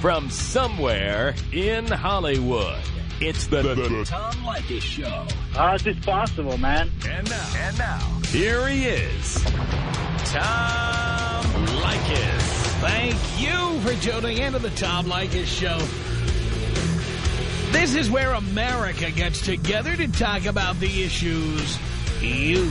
from somewhere in Hollywood. It's the, the, the Tom Leykis Show. Ah, How's this possible, man. And now, and now, here he is, Tom Leykis. Thank you for tuning into the Tom Leykis Show. This is where America gets together to talk about the issues you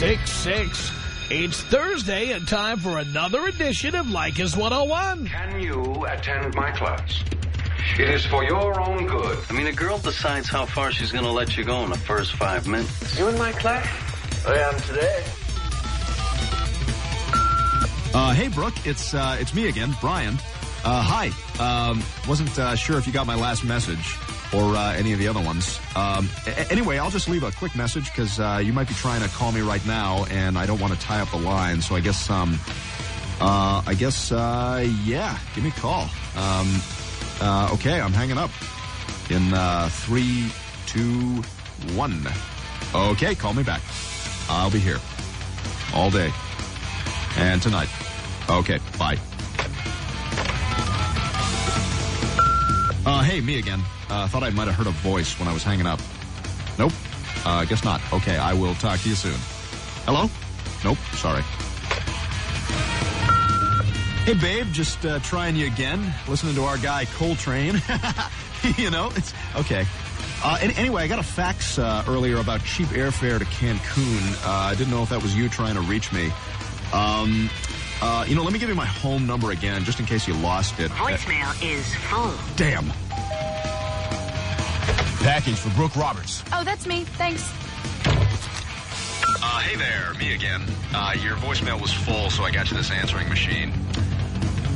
1-800-5800-866. It's Thursday and time for another edition of Leykis 101. Can you attend my class? It is for your own good. I mean, a girl decides how far she's going to let you go in the first five minutes. You in my class? I am today. Uh, hey, Brooke, it's uh, it's me again, Brian. Uh, hi. Um, wasn't uh, sure if you got my last message or uh, any of the other ones. Um, anyway, I'll just leave a quick message because uh, you might be trying to call me right now, and I don't want to tie up the line. So I guess, um, I guess, yeah, give me a call. Um, okay, I'm hanging up in three, two, one. Okay, call me back. I'll be here all day and tonight. Okay, bye. Uh, hey, me again. Uh, thought I might have heard a voice when I was hanging up. Nope. Uh, guess not. Okay, I will talk to you soon. Hello? Nope, sorry. Hey, babe, just uh, trying you again. Listening to our guy Coltrane. you know, it's okay. Uh, anyway, I got a fax uh, earlier about cheap airfare to Cancun. Uh, I didn't know if that was you trying to reach me. Um, uh, you know, let me give you my home number again, just in case you lost it. Voicemail uh, is full. Damn. Package for Brooke Roberts. Oh, that's me. Thanks. Uh, hey there, me again. Uh, your voicemail was full, so I got you this answering machine.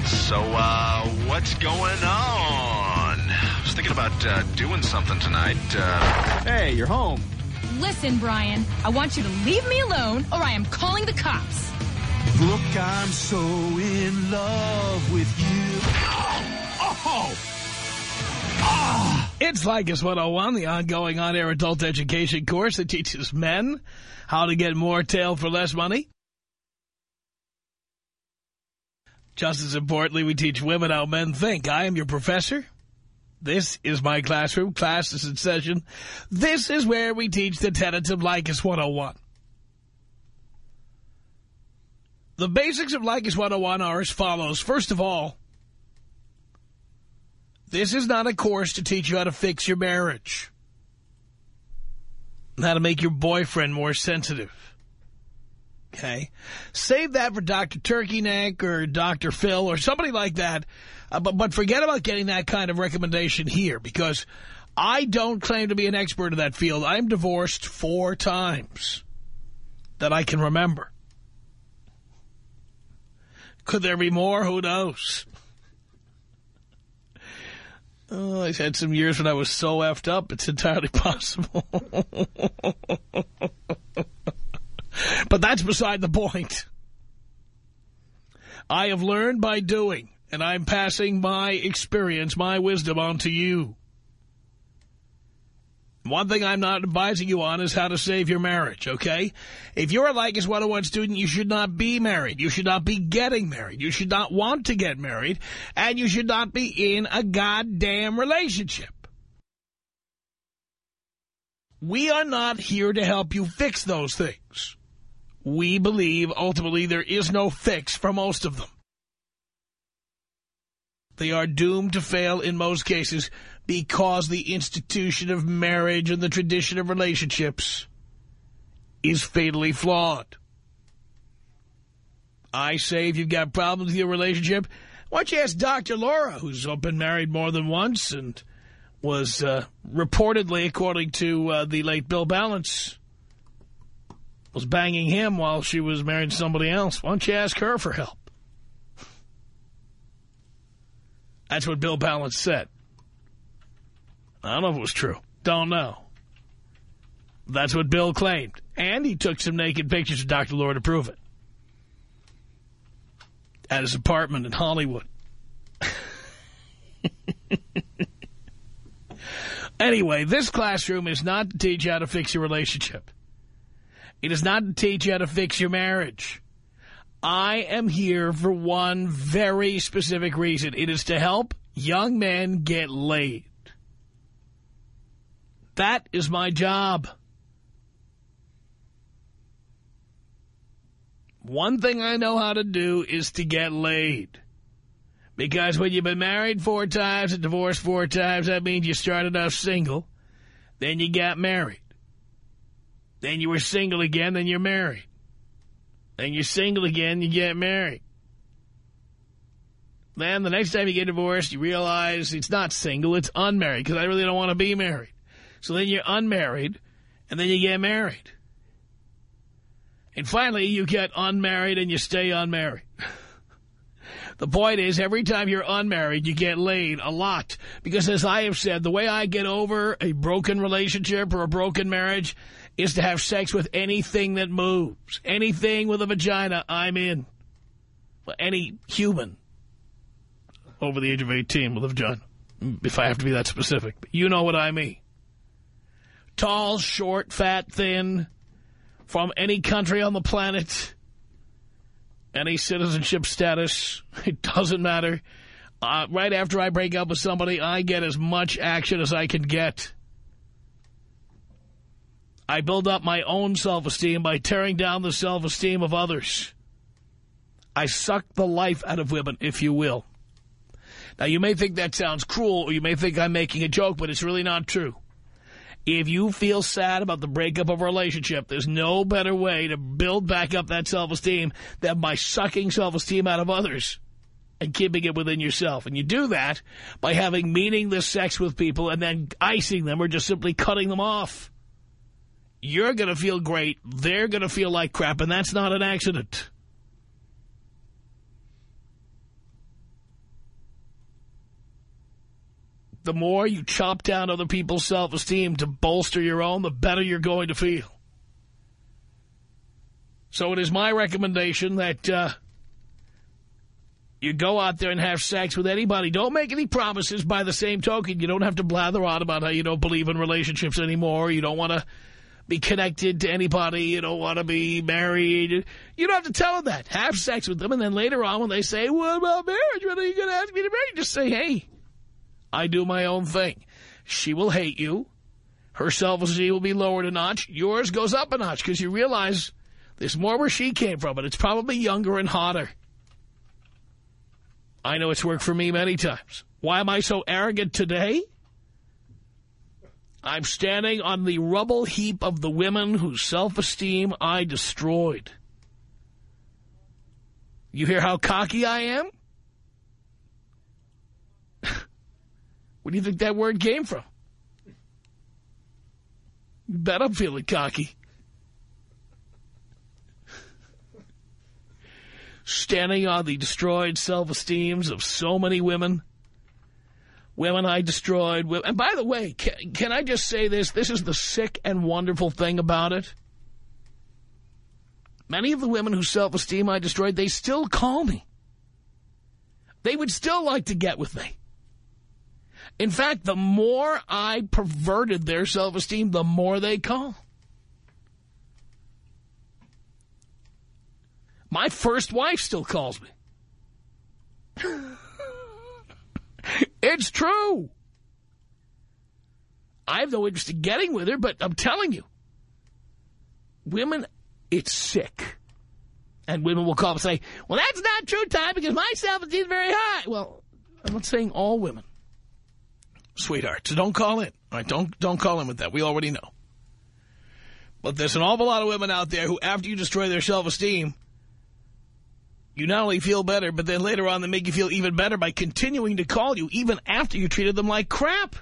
So, uh, what's going on? I was thinking about uh, doing something tonight. Uh, hey, you're home. Listen, Brian, I want you to leave me alone or I am calling the cops. Look, I'm so in love with you. Oh! oh. Ah. It's Leykis 101, the ongoing on-air adult education course that teaches men how to get more tail for less money. Just as importantly, we teach women how men think. I am your professor. This is my classroom. Class is in session. This is where we teach the tenets of Leykis 101. The basics of Leykis 101 are as follows. First of all, this is not a course to teach you how to fix your marriage. How to make your boyfriend more sensitive. Okay? Save that for Dr. Turkey Neck or Dr. Phil or somebody like that. Uh, but, but forget about getting that kind of recommendation here because I don't claim to be an expert in that field. I'm divorced four times that I can remember. Could there be more? Who knows? Oh, I've had some years when I was so effed up, it's entirely possible. but that's beside the point. I have learned by doing, and I'm passing my experience, my wisdom on to you. One thing I'm not advising you on is how to save your marriage, okay? If you're a Leykis 101 student, you should not be married. You should not be getting married. You should not want to get married. And you should not be in a goddamn relationship. We are not here to help you fix those things. We believe, ultimately, there is no fix for most of them. They are doomed to fail in most cases because the institution of marriage and the tradition of relationships is fatally flawed. I say if you've got problems with your relationship, why don't you ask Dr. Laura, who's been married more than once and was uh, reportedly, according to uh, the late Bill Ballance, was banging him while she was married to somebody else. Why don't you ask her for help? That's what Bill Ballance said. I don't know if it was true. Don't know. That's what Bill claimed. And he took some naked pictures of Dr. Laura to prove it. At his apartment in Hollywood. anyway, this classroom is not to teach you how to fix your relationship. It is not to teach you how to fix your marriage. I am here for one very specific reason. It is to help young men get laid. That is my job. One thing I know how to do is to get laid. Because when you've been married four times and divorced four times, that means you started off single, then you got married. Then you were single again, then you're married. Then you're single again, you get married. Then the next time you get divorced, you realize it's not single, it's unmarried, because I really don't want to be married. So then you're unmarried, and then you get married. And finally, you get unmarried and you stay unmarried. the point is, every time you're unmarried, you get laid a lot. Because as I have said, the way I get over a broken relationship or a broken marriage is to have sex with anything that moves. Anything with a vagina, I'm in. Well, any human over the age of 18 with a vagina, if I have to be that specific. But you know what I mean. Tall, short, fat, thin, from any country on the planet, any citizenship status, it doesn't matter. Uh, right after I break up with somebody, I get as much action as I can get. I build up my own self-esteem by tearing down the self-esteem of others. I suck the life out of women, if you will. Now, you may think that sounds cruel, or you may think I'm making a joke, but it's really not true. If you feel sad about the breakup of a relationship, there's no better way to build back up that self-esteem than by sucking self-esteem out of others and keeping it within yourself. And you do that by having meaningless sex with people and then icing them or just simply cutting them off. You're going to feel great. They're going to feel like crap, and that's not an accident. The more you chop down other people's self-esteem to bolster your own, the better you're going to feel. So it is my recommendation that uh, you go out there and have sex with anybody. Don't make any promises by the same token. You don't have to blather on about how you don't believe in relationships anymore. You don't want to be connected to anybody. You don't want to be married. You don't have to tell them that. Have sex with them, and then later on when they say, what about marriage? When are you going to ask me to marry? Just say, hey, I do my own thing. She will hate you. Her self-esteem will be lowered a notch. Yours goes up a notch because you realize there's more where she came from, but it's probably younger and hotter. I know it's worked for me many times. Why am I so arrogant today? I'm standing on the rubble heap of the women whose self-esteem I destroyed. You hear how cocky I am? Where do you think that word came from? Bet I'm feeling cocky. Standing on the destroyed self-esteems of so many women. Women I destroyed. And by the way, can, can I just say this? This is the sick and wonderful thing about it. Many of the women whose self-esteem I destroyed, they still call me. They would still like to get with me. In fact, the more I perverted their self-esteem, the more they call. My first wife still calls me. it's true. I have no interest in getting with her, but I'm telling you, women, it's sick. And women will call and say, well, that's not true, Ty, because my self-esteem is very high. Well, I'm not saying all women sweetheart. So don't call in. All right, don't don't call in with that. We already know. But there's an awful lot of women out there who, after you destroy their self-esteem, you not only feel better, but then later on they make you feel even better by continuing to call you, even after you treated them like crap.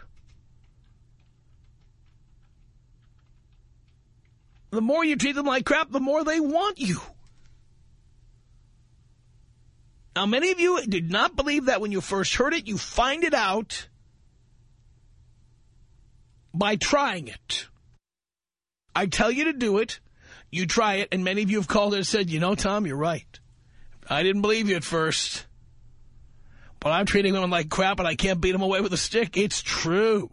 The more you treat them like crap, the more they want you. Now, many of you did not believe that when you first heard it. You find it out by trying it. I tell you to do it. You try it, and many of you have called and said, you know, Tom, you're right. I didn't believe you at first. But I'm treating women like crap, and I can't beat them away with a stick. It's true.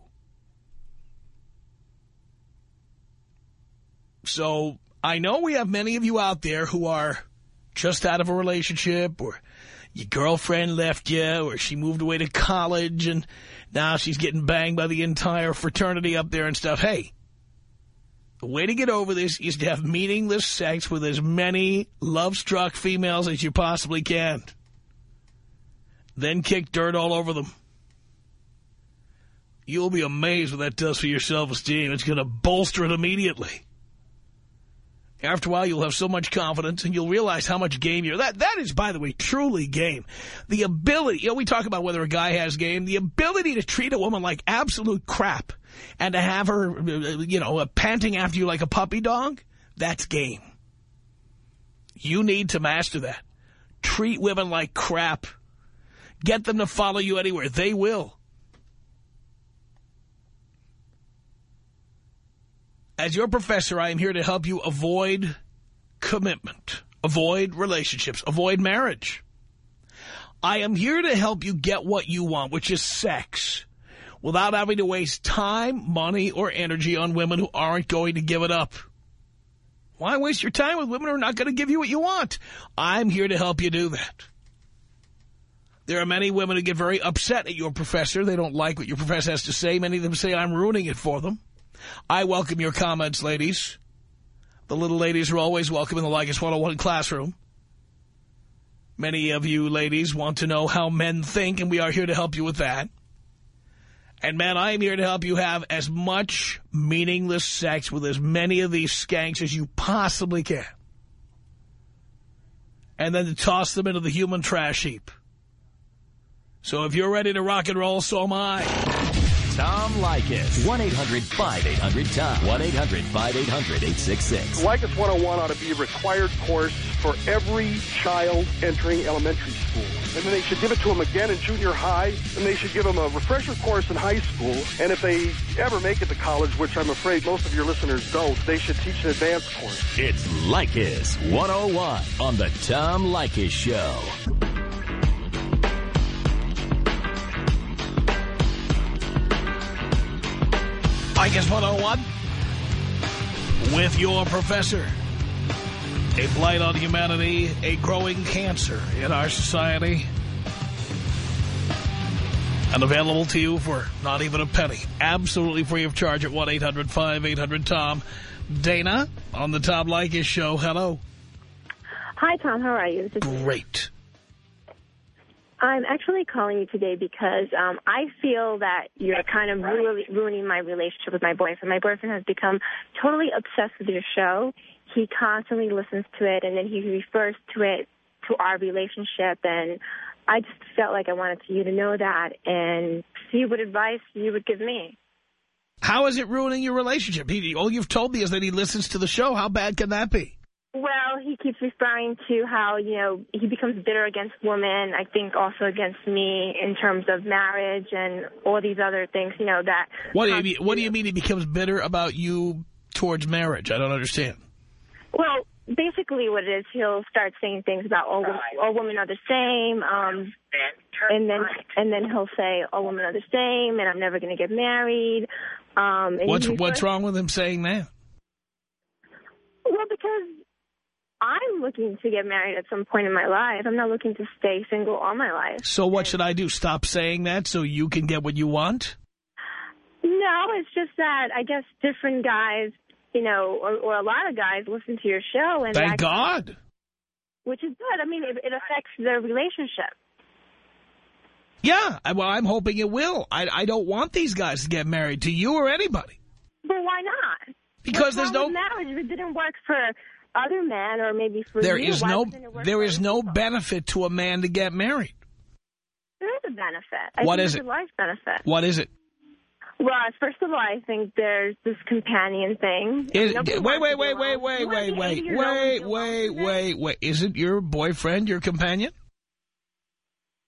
So I know we have many of you out there who are just out of a relationship or your girlfriend left you or she moved away to college and now she's getting banged by the entire fraternity up there and stuff. Hey, the way to get over this is to have meaningless sex with as many love-struck females as you possibly can. Then kick dirt all over them. You'll be amazed what that does for your self-esteem. It's going to bolster it immediately. After a while, you'll have so much confidence, and you'll realize how much game you're... That, that is, by the way, truly game. The ability... You know, we talk about whether a guy has game. The ability to treat a woman like absolute crap and to have her, uh, you know, uh, panting after you like a puppy dog, that's game. You need to master that. Treat women like crap. Get them to follow you anywhere. They will. As your professor, I am here to help you avoid commitment, avoid relationships, avoid marriage. I am here to help you get what you want, which is sex, without having to waste time, money, or energy on women who aren't going to give it up. Why waste your time with women who are not going to give you what you want? I'm here to help you do that. There are many women who get very upset at your professor. They don't like what your professor has to say. Many of them say I'm ruining it for them. I welcome your comments, ladies. The little ladies are always welcome in the Leykis 101 classroom. Many of you ladies want to know how men think, and we are here to help you with that. And, man, I am here to help you have as much meaningless sex with as many of these skanks as you possibly can. And then to toss them into the human trash heap. So if you're ready to rock and roll, so am I. Tom Leykis. 1-800-5800-TOM. 1-800-5800-866. Leykis 101 ought to be a required course for every child entering elementary school. And then they should give it to them again in junior high. And they should give them a refresher course in high school. And if they ever make it to college, which I'm afraid most of your listeners don't, they should teach an advanced course. It's Leykis 101 on the Tom Leykis Show. Leykis 101 with your professor. A blight on humanity, a growing cancer in our society. And available to you for not even a penny. Absolutely free of charge at 1-800-5800-TOM. Dana on the Tom Leykis show. Hello. Hi, Tom. How are you? Great. I'm actually calling you today because um, I feel that you're kind of ru ruining my relationship with my boyfriend. My boyfriend has become totally obsessed with your show. He constantly listens to it, and then he refers to it to our relationship. And I just felt like I wanted you to know that and see what advice you would give me. How is it ruining your relationship? He, all you've told me is that he listens to the show. How bad can that be? Well, he keeps referring to how, you know, he becomes bitter against women, I think also against me in terms of marriage and all these other things, you know, that... What do you mean, what do you mean he becomes bitter about you towards marriage? I don't understand. Well, basically what it is, he'll start saying things about all, all women are the same, um, and then and then he'll say all women are the same, and I'm never going to get married. Um, what's what's wrong with him saying that? Well, because I'm looking to get married at some point in my life. I'm not looking to stay single all my life. So what should I do? Stop saying that so you can get what you want? No, it's just that I guess different guys, you know, or, or a lot of guys listen to your show. and Thank God. Which is good. I mean, it, it affects their relationship. Yeah, well, I'm hoping it will. I, I don't want these guys to get married to you or anybody. But why not? Because there's no marriage. If it didn't work for other men or maybe for there you, is no there is no benefit to a man to get married. There is a benefit. I what is it? A life benefit. What is it? Well, first of all, I think there's this companion thing. Is, wait, wait, wait, wait, wait, wait, wait, 80 years old wait, wait, wait, wait, wait. Isn't your boyfriend your companion?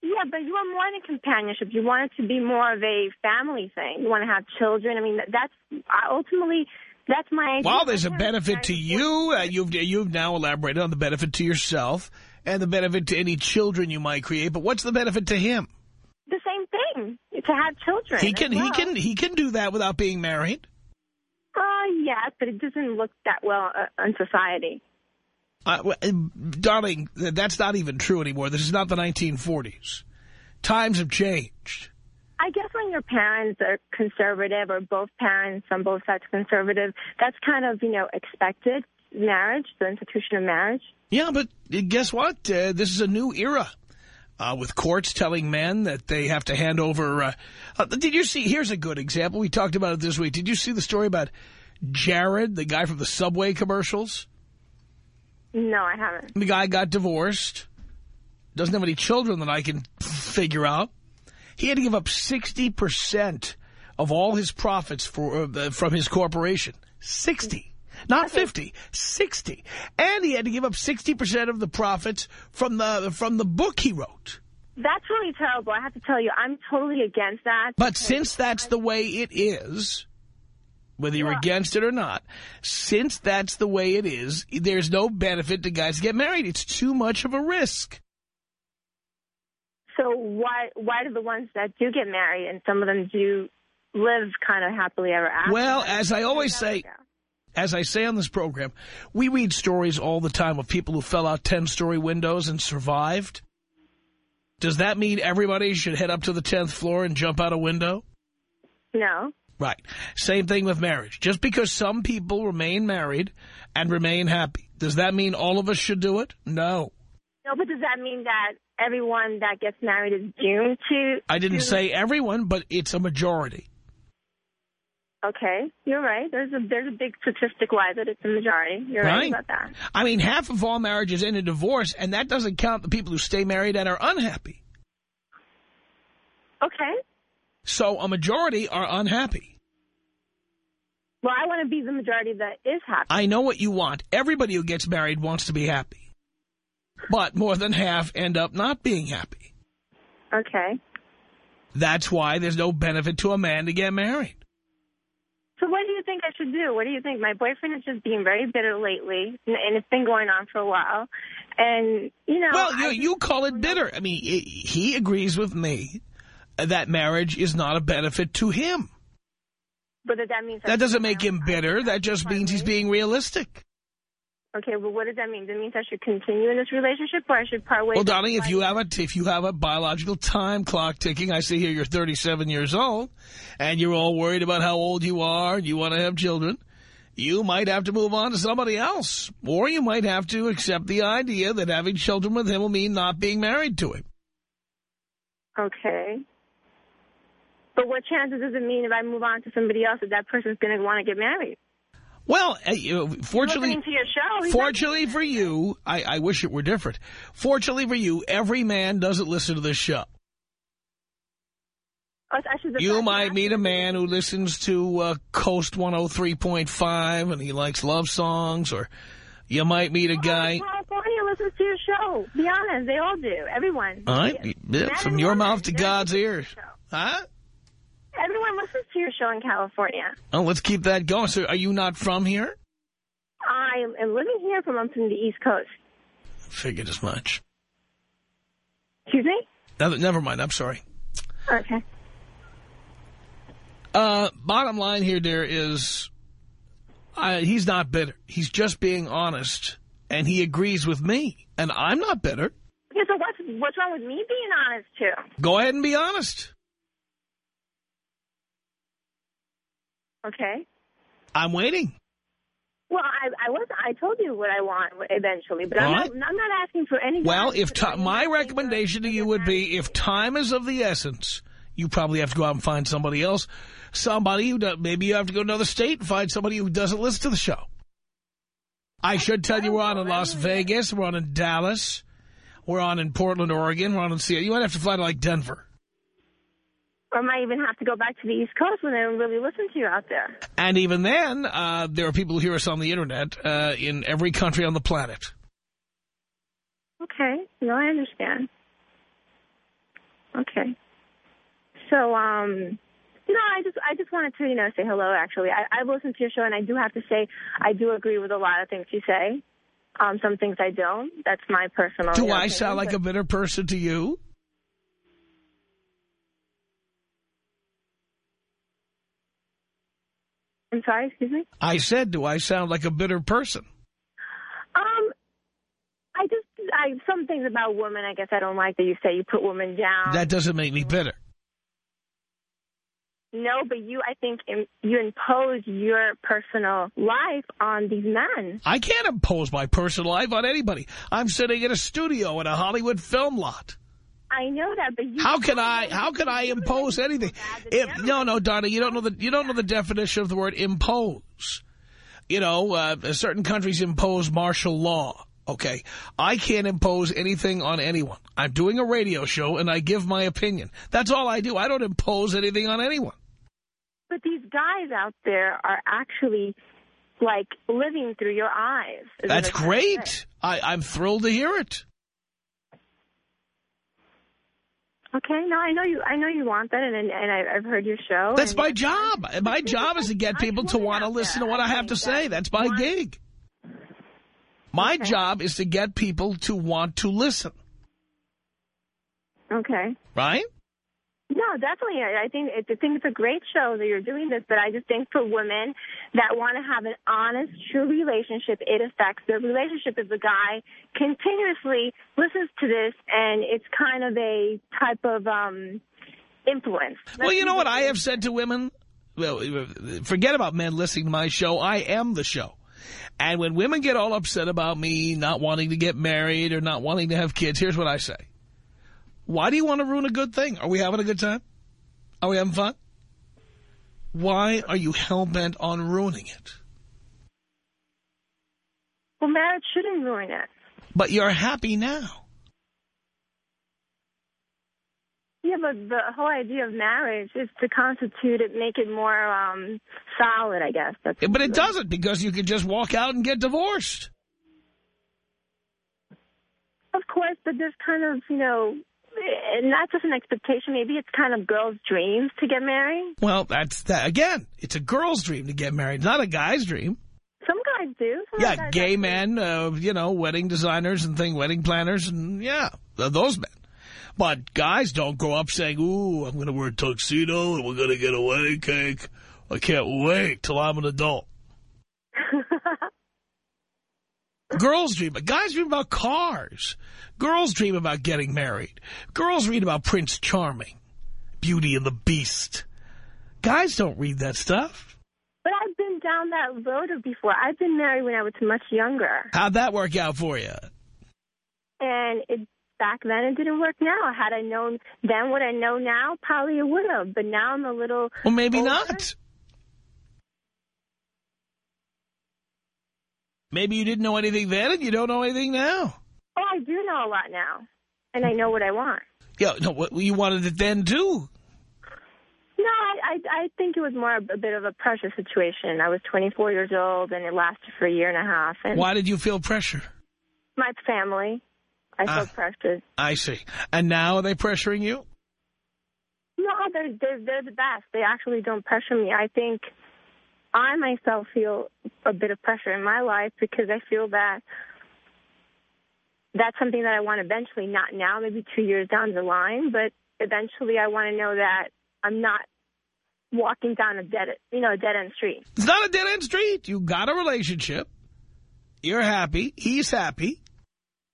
Yeah, but you want more than companionship. You want it to be more of a family thing. You want to have children. I mean, that's ultimately that's my idea. Well, there's a benefit to you. Uh, you've you've now elaborated on the benefit to yourself and the benefit to any children you might create. But what's the benefit to him? The same thing. To have children. He can well. he can he can do that without being married. Uh, yes, but it doesn't look that well uh, in society. Uh, darling, that's not even true anymore. This is not the 1940s. Times have changed. I guess when your parents are conservative or both parents on both sides conservative, that's kind of, you know, expected. Marriage, the institution of marriage. Yeah, but guess what? Uh, this is a new era. Uh, with courts telling men that they have to hand over... Uh, uh, did you see... Here's a good example. We talked about it this week. Did you see the story about Jared, the guy from the Subway commercials? No, I haven't. The guy got divorced. Doesn't have any children that I can figure out. He had to give up 60% of all his profits for uh, from his corporation. 60. Not 50, 60. And he had to give up 60% of the profits from the from the book he wrote. That's really terrible. I have to tell you, I'm totally against that. But since that's the way it is, whether you're yeah. against it or not, since that's the way it is, there's no benefit to guys to get married. It's too much of a risk. So why why do the ones that do get married and some of them do live kind of happily ever after? Well, as I always say, as I say on this program, we read stories all the time of people who fell out 10-story windows and survived. Does that mean everybody should head up to the 10th floor and jump out a window? No. Right. Same thing with marriage. Just because some people remain married and remain happy, does that mean all of us should do it? No. No, but does that mean that everyone that gets married is doomed to... I didn't to... say everyone, but it's a majority. Okay, you're right. There's a there's a big statistic why that it's a majority. You're right. right about that. I mean, half of all marriages end in divorce, and that doesn't count the people who stay married and are unhappy. Okay. So a majority are unhappy. Well, I want to be the majority that is happy. I know what you want. Everybody who gets married wants to be happy. But more than half end up not being happy. Okay. That's why there's no benefit to a man to get married. So what do you think I should do? What do you think? My boyfriend is just being very bitter lately, and it's been going on for a while. And, you know... Well, you, you call it bitter. I mean, he agrees with me that marriage is not a benefit to him. But that means... That doesn't make him bitter. That just means he's being realistic. Okay, well, what does that mean? Does it mean I should continue in this relationship or I should part ways? Well, darling, if you have a if you have a biological time clock ticking, I see here you're 37 years old, and you're all worried about how old you are, and you want to have children, you might have to move on to somebody else. Or you might have to accept the idea that having children with him will mean not being married to him. Okay. But what chances does it mean if I move on to somebody else that that person's going to want to get married? Well, uh, fortunately, show, fortunately for you, I, I wish it were different. Fortunately for you, every man doesn't listen to this show. Oh, you might meet a man who listens to uh, KOST 103.5 and he likes love songs, or you might meet a guy... California listens to your show. Be honest, they all do. Everyone. All right, yeah, from your mouth to God's ears. Huh? Everyone listens to your show in California. Oh, let's keep that going. So are you not from here? I am living here, but I'm from the East Coast. Figured as much. Excuse me? Never, never mind. I'm sorry. Okay. Uh, bottom line here, dear, is uh, he's not bitter. He's just being honest, and he agrees with me. And I'm not bitter. Yeah, so what's, what's wrong with me being honest, too? Go ahead and be honest. Okay. I'm waiting. Well, I, I was I told you what I want eventually, but I'm, not, I'm not asking for anything. Well, if my recommendation to you would be, if time is of the essence, you probably have to go out and find somebody else, somebody who does, maybe you have to go to another state and find somebody who doesn't listen to the show. I should tell you we're on in Las Vegas, we're on in Dallas, we're on in Portland, Oregon, we're on in Seattle. You might have to fly to like Denver. Or might even have to go back to the East Coast when they don't really listen to you out there. And even then, uh, there are people who hear us on the Internet uh, in every country on the planet. Okay. No, I understand. Okay. So, um, no, I just I just wanted to you know say hello. Actually, I, I've listened to your show, and I do have to say I do agree with a lot of things you say. Um, some things I don't. That's my personal. Do I opinion, sound like a bitter person to you? I'm sorry. Excuse me. I said, do I sound like a bitter person? Um, I just I some things about women. I guess I don't like that you say you put women down. That doesn't make me bitter. No, but you, I think, you impose your personal life on these men. I can't impose my personal life on anybody. I'm sitting in a studio in a Hollywood film lot. I know that, but you. How can I? How can I impose anything? If, no, no, Donna, you don't know the you don't know the definition of the word impose. You know, uh, certain countries impose martial law. Okay, I can't impose anything on anyone. I'm doing a radio show and I give my opinion. That's all I do. I don't impose anything on anyone. But these guys out there are actually like living through your eyes. That's I'm trying to say. great. I, I'm thrilled to hear it. Okay, no, I know you. I know you want that, and and, and I, I've heard your show. That's my job. My job is to get people to want to listen to what I have to say. That's my gig. My job is to get people to want to listen, Okay. right? No, definitely. I think it, I think it's a great show that you're doing this, but I just think for women that want to have an honest, true relationship, it affects their relationship if the guy continuously listens to this, and it's kind of a type of um influence. Well, you know what I have said to women? Well, forget about men listening to my show. I am the show. And when women get all upset about me not wanting to get married or not wanting to have kids, here's what I say. Why do you want to ruin a good thing? Are we having a good time? Are we having fun? Why are you hell-bent on ruining it? Well, marriage shouldn't ruin it. But you're happy now. Yeah, but the whole idea of marriage is to constitute it, make it more um solid. I guess that's. But it doesn't because you can just walk out and get divorced. Of course, but there's kind of you know, and that's just an expectation. Maybe it's kind of girls' dreams to get married. Well, that's that. Again, it's a girl's dream to get married, not a guy's dream. Some guys do. Some Yeah, guys gay men, uh, you know, wedding designers and thing, wedding planners, and yeah, those men. But guys don't grow up saying, ooh, I'm going to wear a tuxedo and we're going to get a wedding cake. I can't wait till I'm an adult. Girls dream, guys dream about cars. Girls dream about getting married. Girls read about Prince Charming, Beauty and the Beast. Guys don't read that stuff. But I've been down that road before. I've been married when I was much younger, How'd that work out for you? and it back then it didn't work. Now, had I known then what I know now, probably it would have. But now I'm a little. Well, maybe older. not. Maybe you didn't know anything then and you don't know anything now. Oh, I do know a lot now, and I know what I want. Yeah, no, what you wanted it then too. No, I, I I think it was more a bit of a pressure situation. I was 24 years old, and it lasted for a year and a half. And Why did you feel pressure? my family, I felt Ah. pressured. I see. And now are they pressuring you? No, they're, they're they're the best. They actually don't pressure me. I think I myself feel a bit of pressure in my life because I feel that that's something that I want eventually. Not now, maybe two years down the line, but eventually I want to know that I'm not walking down a dead, you know, a dead end street. It's not a dead-end street. You got a relationship. You're happy. He's happy.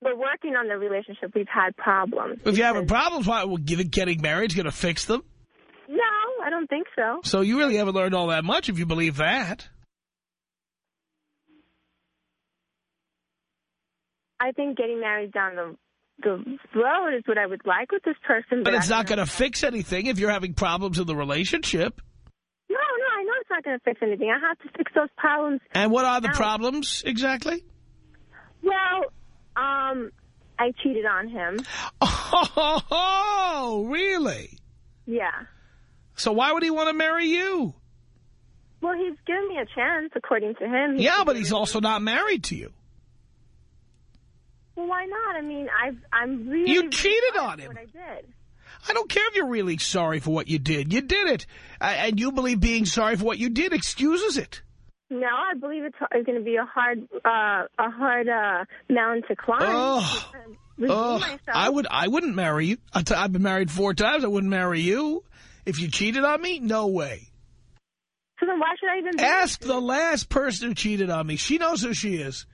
We're working on the relationship. We've had problems. If you're having problems, why well, getting married is going to fix them? I don't think so. So you really haven't learned all that much if you believe that. I think getting married down the the road is what I would like with this person. But it's not going to fix anything if you're having problems in the relationship. No, no, I know it's not going to fix anything. I have to fix those problems. And what are the Now- problems exactly? Well, um, I cheated on him. Oh, really? Yeah. So why would he want to marry you? Well, he's given me a chance, according to him. Yeah, but he's also not married to you. Well, why not? I mean, I've I'm really You really cheated sorry on him. What I did. I don't care if you're really sorry for what you did. You did it. And you believe being sorry for what you did excuses it. No, I believe it's, going to be a hard, uh, a hard uh, mountain to climb. Oh, oh I would, I wouldn't marry you. I've been married four times. I wouldn't marry you. If you cheated on me, no way. So then why should I even... Ask the last person who cheated on me. She knows who she is.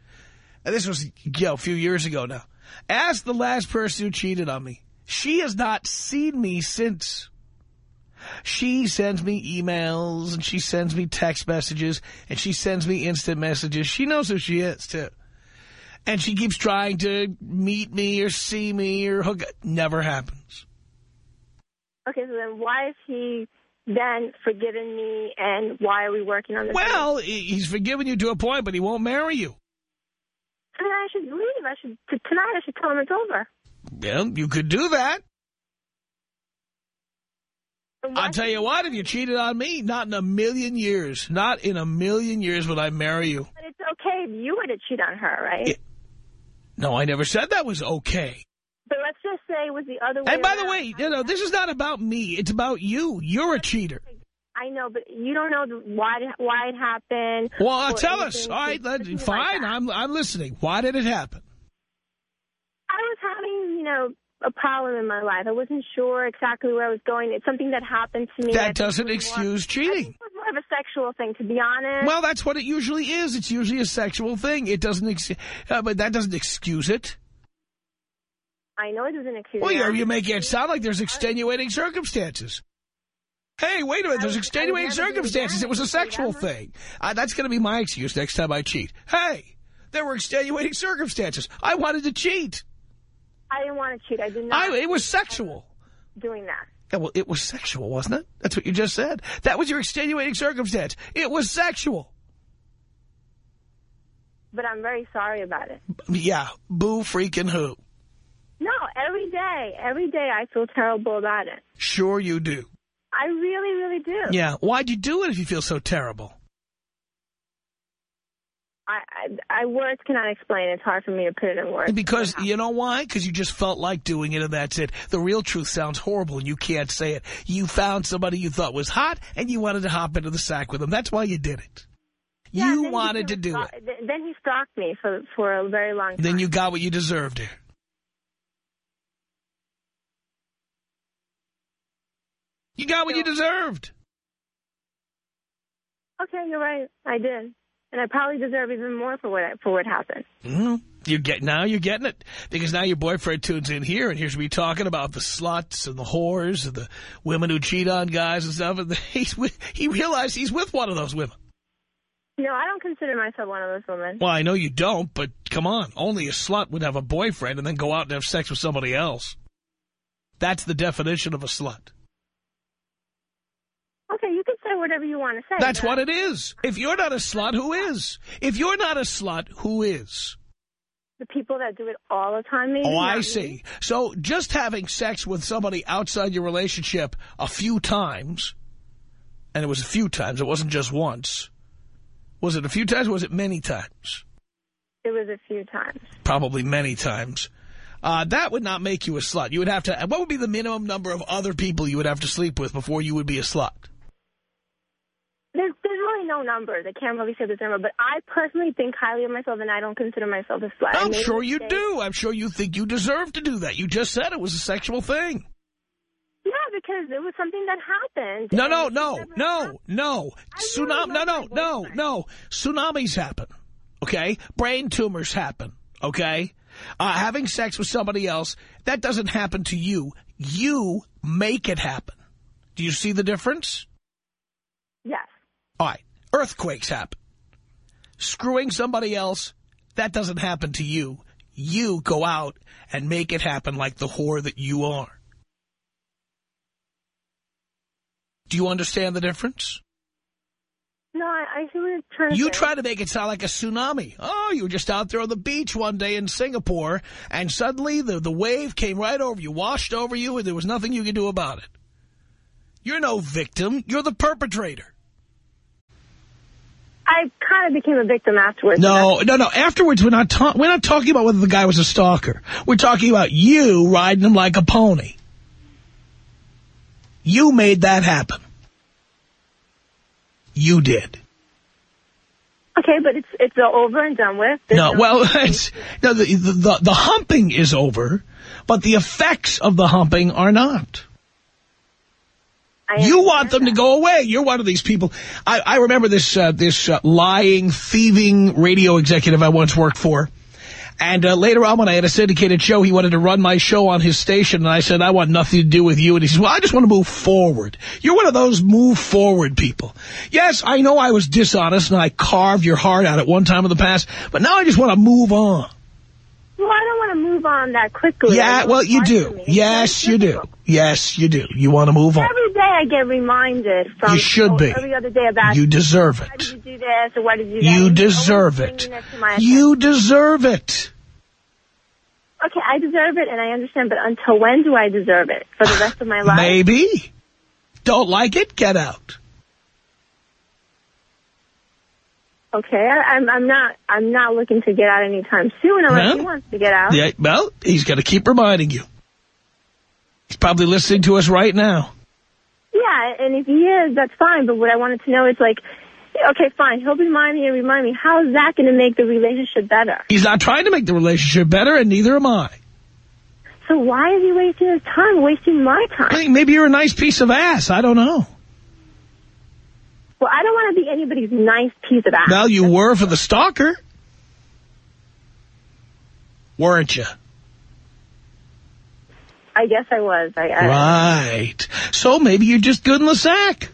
And this was, you know, a few years ago now. Ask the last person who cheated on me. She has not seen me since. She sends me emails, and she sends me text messages, and she sends me instant messages. She knows who she is, too. And she keeps trying to meet me or see me or hook. Up. Never happens. Okay, so then why is he then forgiven me, and why are we working on this? Well, he's forgiven you to a point, but he won't marry you. I mean, I should leave. I should tonight. I should tell him it's over. Well, you could do that. I'll tell you what, if you cheated on me, not in a million years, not in a million years would I marry you. But it's okay if you were to cheat on her, right? It, no, I never said that was okay. But let's just say it was the other way And by around. the way, you know, this is not about me. It's about you. You're a cheater. I know, but you don't know why why it happened. Well, tell us. All right, let, fine. Like I'm I'm listening. Why did it happen? I was having, you know, a problem in my life. I wasn't sure exactly where I was going. It's something that happened to me. That doesn't excuse more, cheating. it was more of a sexual thing, to be honest. Well, that's what it usually is. It's usually a sexual thing. It doesn't, ex uh, but that doesn't excuse it. I know it doesn't excuse well. Well, you make it sound like there's extenuating circumstances. Hey, wait a minute, there's extenuating circumstances. It was a sexual thing. Uh, that's going to be my excuse next time I cheat. Hey, there were extenuating circumstances. I wanted to cheat. I didn't want to cheat. I did not. I, it was sexual. Doing that. Yeah, well, it was sexual, wasn't it? That's what you just said. That was your extenuating circumstance. It was sexual. But I'm very sorry about it. Yeah, boo freaking who. No, every day. Every day I feel terrible about it. Sure you do. I really, really do. Yeah. Why'd you do it if you feel so terrible? I, I, I words cannot explain. It's hard for me to put it in words. Because, you know why? Because you just felt like doing it and that's it. The real truth sounds horrible and you can't say it. You found somebody you thought was hot and you wanted to hop into the sack with them. That's why you did it. Yeah, you wanted to do it. Then he stalked me for, for a very long time. Then you got what you deserved You got what you deserved. Okay, you're right. I did. And I probably deserve even more for what for what happened. Mm, you get now you're getting it because now your boyfriend tunes in here and here's me talking about the sluts and the whores and the women who cheat on guys and stuff. And he's with, he realized he's with one of those women. No, I don't consider myself one of those women. Well, I know you don't, but come on, only a slut would have a boyfriend and then go out and have sex with somebody else. That's the definition of a slut. Okay, you can say whatever you want to say. That's what it is. If you're not a slut, who is? If you're not a slut, who is? The people that do it all the time, maybe. Oh, I see. So just having sex with somebody outside your relationship a few times, and it was a few times, it wasn't just once. Was it a few times was it many times? It was a few times. Probably many times. Uh, that would not make you a slut. You would have to, what would be the minimum number of other people you would have to sleep with before you would be a slut? There's, there's really no number. They can't really say this number. But I personally think highly of myself, and I don't consider myself a slut. I'm sure you do. I'm sure you think you deserve to do that. You just said it was a sexual thing. Yeah, because it was something that happened. No, no, no, no, no. Tsunami, no, no, no, no. Tsunamis happen, okay? Brain tumors happen, okay? Uh, having sex with somebody else, that doesn't happen to you. You make it happen. Do you see the difference? Yes. All right. Earthquakes happen. Screwing somebody else, that doesn't happen to you. You go out and make it happen like the whore that you are. Do you understand the difference? No, I, I see what you're trying to You say. try to make it sound like a tsunami. Oh, you were just out there on the beach one day in Singapore, and suddenly the, the wave came right over you, washed over you, and there was nothing you could do about it. You're no victim. You're the perpetrator. I kind of became a victim afterwards. No, no, no. Afterwards, we're not, ta we're not talking about whether the guy was a stalker. We're talking about you riding him like a pony. You made that happen. You did. Okay, but it's it's over and done with. There's No, well, it's, no, the, the, the, the humping is over, but the effects of the humping are not. You want them to go away. You're one of these people. I, I remember this uh, this uh, lying, thieving radio executive I once worked for. And uh, later on, when I had a syndicated show, he wanted to run my show on his station. And I said, I want nothing to do with you. And he says, well, I just want to move forward. You're one of those move forward people. Yes, I know I was dishonest and I carved your heart out at one time in the past. But now I just want to move on. Well, I don't want to move on that quickly. Yeah, well, you do. Yes, you do. Yes, you do. You want to move on. Every day I get reminded from You should be. every other day about You deserve Why it. did you do this or why did you do? You deserve it. bringing that to my You deserve it. Okay, I deserve it and I understand, but until when do I deserve it? For the rest of my life? Maybe. Don't like it? Get out. Okay, I, I'm I'm not I'm not looking to get out anytime soon unless Well, he wants to get out. Yeah, well, he's going to keep reminding you. He's probably listening to us right now. Yeah, and if he is, that's fine. But what I wanted to know is like, okay, fine, he'll remind me and remind me. How is that going to make the relationship better? He's not trying to make the relationship better, and neither am I. So why is he wasting his time, wasting my time? I mean, maybe you're a nice piece of ass. I don't know. Well, I don't want to be anybody's nice piece of ass. Well, you were for the stalker. Weren't you? I guess I was. I, I, Right. So maybe you're just good in the sack.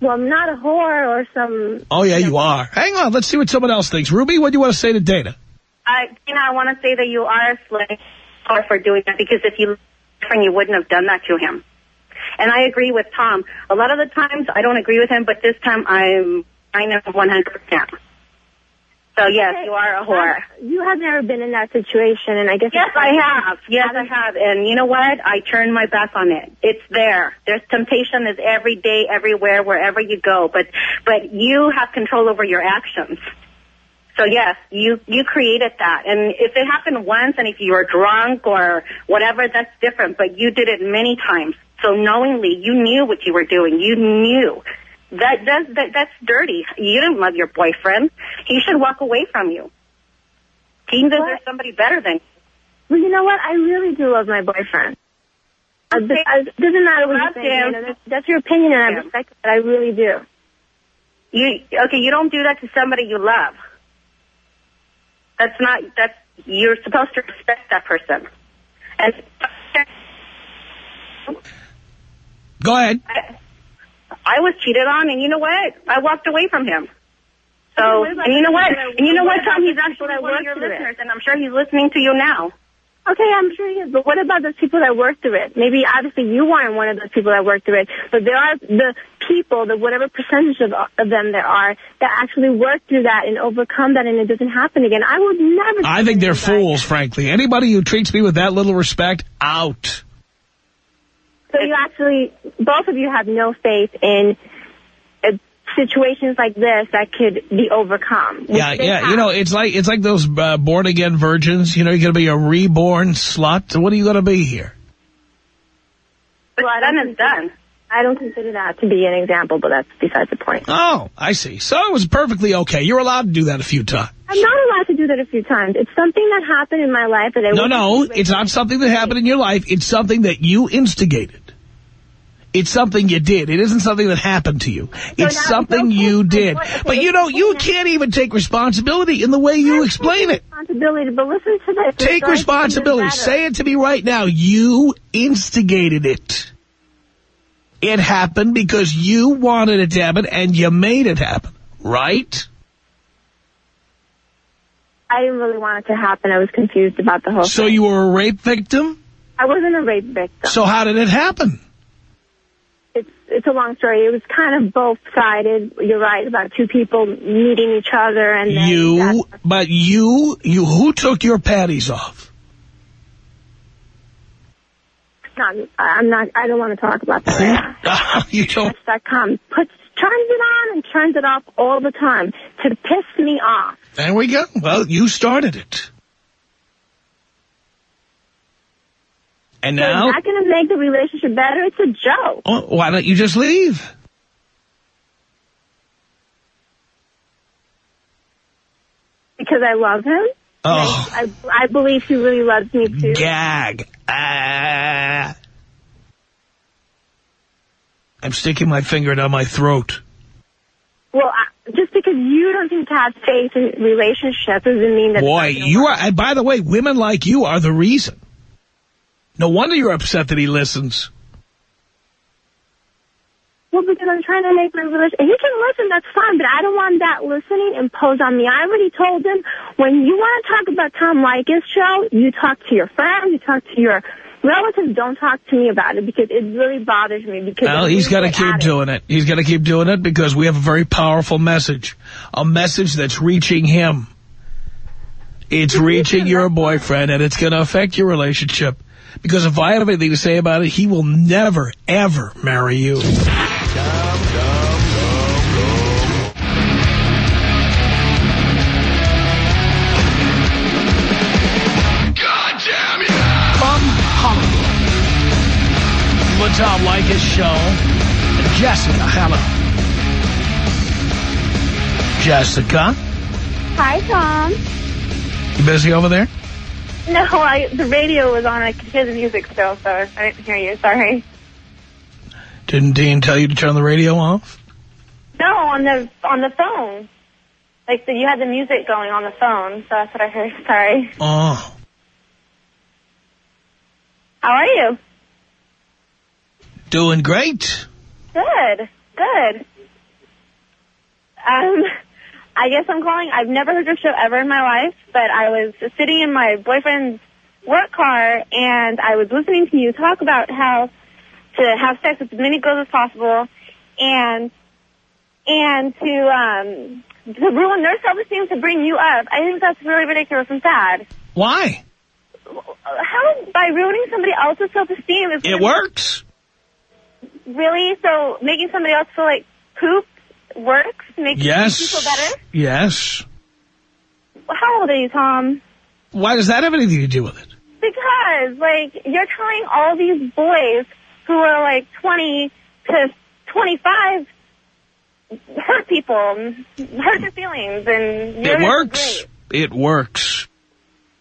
Well, I'm not a whore or some. Oh, yeah, you are. Hang on. Let's see what someone else thinks. Ruby, what do you want to say to Dana? I, you know, I want to say that you are a slave for doing that because if you you wouldn't have done that to him. And I agree with Tom. A lot of the times I don't agree with him, but this time I'm I know 100%. So yes, you are a whore. You have never been in that situation, and I guess. Yes, I have. Yes, I have. And you know what? I turned my back on it. It's there. There's temptation is every day, everywhere, wherever you go. But but you have control over your actions. So yes, you you created that. And if it happened once, and if you were drunk or whatever, that's different. But you did it many times. So knowingly, you knew what you were doing. You knew. That, that, that that's dirty. You didn't love your boyfriend. He should walk away from you. He deserves somebody better than you. Well, you know what? I really do love my boyfriend. It doesn't matter what you think. You know, that's, that's your opinion, and I respect it. But I really do. You okay? You don't do that to somebody you love. That's not. That's you're supposed to respect that person. And Go ahead. I was cheated on, and you know what? I walked away from him. So, Okay, what about and you know what? And you know what what, Tom? He's actually that one of your listeners, and I'm sure he's listening to you now. Okay, I'm sure he is. But what about those people that work through it? Maybe, obviously, you aren't one of those people that work through it. But there are the people, the whatever percentage of, of them there are, that actually work through that and overcome that, and it doesn't happen again. I would never. I think they're fools, frankly. Anybody who treats me with that little respect, out. So you actually, both of you have no faith in uh, situations like this that could be overcome. Yeah, yeah. have. You know, it's like it's like those uh, born again virgins. You know, you're going to be a reborn slut. So what are you going to be here? Well, I don't consider, done. I don't consider that to be an example, but that's besides the point. Oh, I see. So it was perfectly okay. You're allowed to do that a few times. I'm not allowed to do that a few times. It's something that happened in my life that I No, no, it's not something that happened in your life. It's something that you instigated. It's something you did. It isn't something that happened to you. It's now something you did. But you know, you can't even take responsibility in the way you explain it. responsibility. But listen to this. Take It's responsibility. Say it to me right now. You instigated it. It happened because you wanted it to happen and you made it happen. Right? I didn't really want it to happen. I was confused about the whole So thing. So you were a rape victim? I wasn't a rape victim. So how did it happen? It's it's a long story. It was kind of both sided. You're right about two people meeting each other and then You, but you, you, who took your panties off? not, I'm not. I don't want to talk about that. You don't. now. com puts turns it on and turns it off all the time to piss me off. There we go. Well, you started it. And So now, Is that going to make the relationship better? It's a joke. oh, why don't you just leave? Because I love him. Oh, I, I believe he really loves me too. gag. Ah. I'm sticking my finger down my throat. Well, I, just because you don't seem to have faith in relationships doesn't mean that. Boy, you are, and by the way, women like you are the reason. No wonder you're upset that he listens. Well, because I'm trying to make my relationship. He can listen, that's fine, but I don't want that listening imposed on me. I already told him when you want to talk about Tom Leykis' show, you talk to your friends, you talk to your relatives. Don't talk to me about it because it really bothers me. Because Well, he's got to keep at it. doing it. He's got to keep doing it because we have a very powerful message. A message that's reaching him. It's reaching your boyfriend, and it's going to affect your relationship. Because if I have anything to say about it, he will never, ever marry you. From Hollywood, the Tom Leykis Show. Jessica, hello. Jessica, Hi, Tom. you busy over there? No, I, the radio was on. I could hear the music still, so I didn't hear you. Sorry. Didn't Dean tell you to turn the radio off? No, on the on the phone. Like the, you had the music going on the phone, so that's what I heard. Sorry. Oh, How are you? doing great. Good, good. Um, I guess I'm calling. I've never heard your show ever in my life, but I was sitting in my boyfriend's work car and I was listening to you talk about how to have sex with as many girls as possible and and to um to ruin their self-esteem to bring you up. I think that's really ridiculous and sad. Why? How by ruining somebody else's self-esteem is It works. really so making somebody else feel like poop works makes Yes. feel better. Yes. How old are you, Tom? Why does that have anything to do with it? Because like you're telling all these boys who are like 20 to 25 hurt people, hurt their feelings, and It works. It works.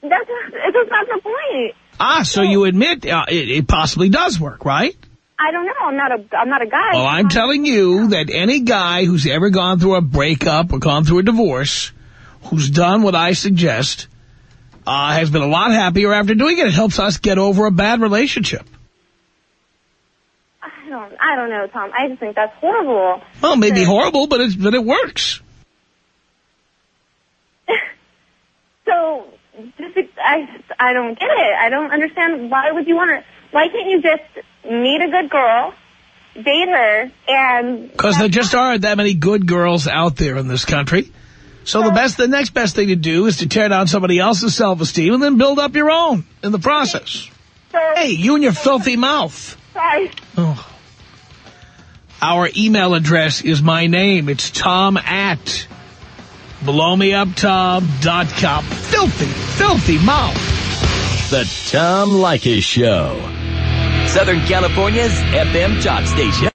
That's it's not the point. Ah, so you admit uh, it, it possibly does work, right? I don't know. I'm not a I'm not a guy. Well, I'm telling you that any guy who's ever gone through a breakup or gone through a divorce, who's done what I suggest, uh, has been a lot happier after doing it. It helps us get over a bad relationship. I don't I don't know, Tom. I just think that's horrible. Well, it may be horrible, but, it's, but it works. So, just I I don't get it. I don't understand. Why would you want to? Why can't you just meet a good girl, date her, and Because there just aren't that many good girls out there in this country. So the best, the next best thing to do is to tear down somebody else's self-esteem and then build up your own in the process. Hey, you and your filthy mouth. sorry. Oh. Our email address is my name. It's tom at blowmeuptom.com. Filthy, filthy mouth. The Tom Leykis Show. Southern California's FM talk station.